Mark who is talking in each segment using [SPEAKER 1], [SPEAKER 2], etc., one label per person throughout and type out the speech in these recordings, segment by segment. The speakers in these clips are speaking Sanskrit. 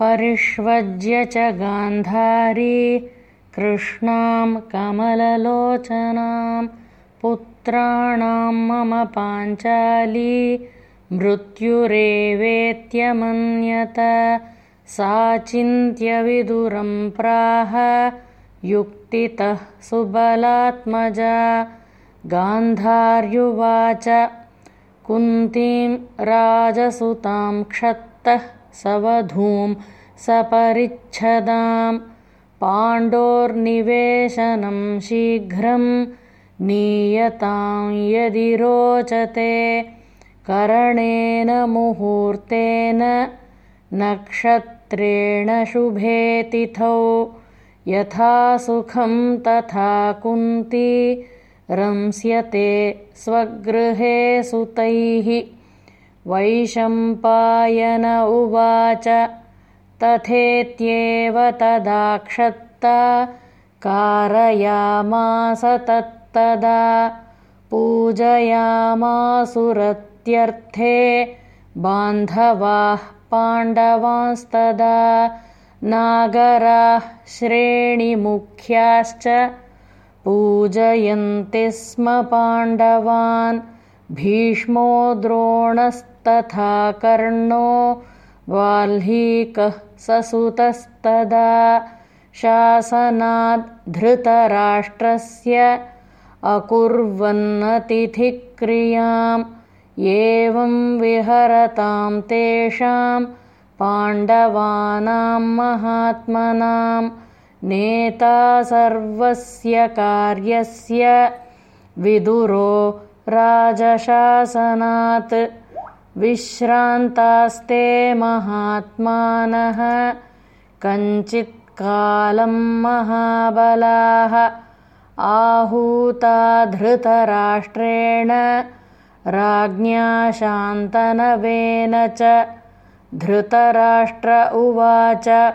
[SPEAKER 1] परिष्वज्य च गान्धारी कृष्णां कमललोचनां पुत्राणां मम पाञ्चाली मृत्युरेवेत्यमन्यत सा चिन्त्यविदुरं प्राह युक्तितः सुबलात्मजा गान्धार्युवाच कुन्तीं राजसुतां क्षत्तः सवधूं सपरिच्छदां पाण्डोर्निवेशनं शीघ्रं नीयतां यदि रोचते करणेन मुहूर्तेन नक्षत्रेण शुभे तिथौ यथा सुखं तथा कुन्ती रंस्यते स्वगृहे सुतैः वैशम्पायन उवाच। तथेत्येव तदाक्षत्ता कारयामास तत्तदा। पूजयामासुरत्यर्थे बान्धवाः पाण्डवांस्तदा। नागराः श्रेणिमुख्याश्च पूजयन्ति स्म पाण्डवान्। भीष्मो द्रोणस्तथा कर्णो वाल्हीकः ससुतस्तदा धृतराष्ट्रस्य अकुर्वन्नतिथिक्रियाम् एवं विहरतां तेषां पाण्डवानां महात्मनां नेता सर्वस्य कार्यस्य विदुरो राजशासनात् विश्रान्तास्ते महात्मानः। कञ्चित्कालं महाबलाः। आहूता धृतराष्ट्रेण राज्ञा शान्तनवेन च। धृतराष्ट्र उवाच।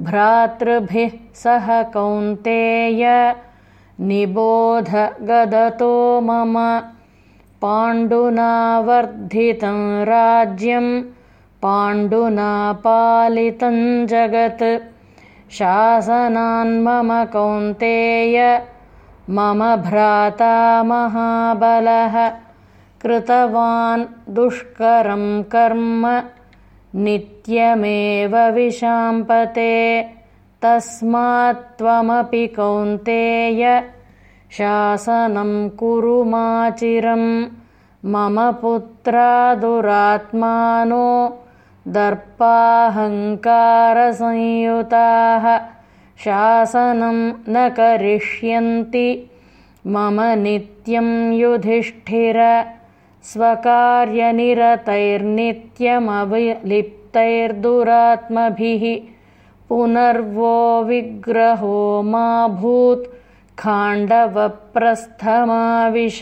[SPEAKER 1] भ्रातृभिः सह कौन्तेय। निबोध गदतो मम पाण्डुना वर्धितं राज्यं पाण्डुना पालितं जगत् शासनान्मम कौन्तेय मम भ्राता महाबलः। कृतवान् दुष्करं कर्म नित्यमेव विशाम्पते। तस्मात्त्वमपि कौन्तेय शासनं कुरु माचिरं। मम पुत्रा दुरात्मानो दर्पाहङ्कारसंयुताः। शासनं न करिष्यन्ति। मम नित्यं युधिष्ठिर। स्वकार्यनिरतैर्नित्यमविलिप्तैर्दुरात्मभिः। पुनर्वो विग्रहो मा भूत् खाण्डवप्रस्थमाविश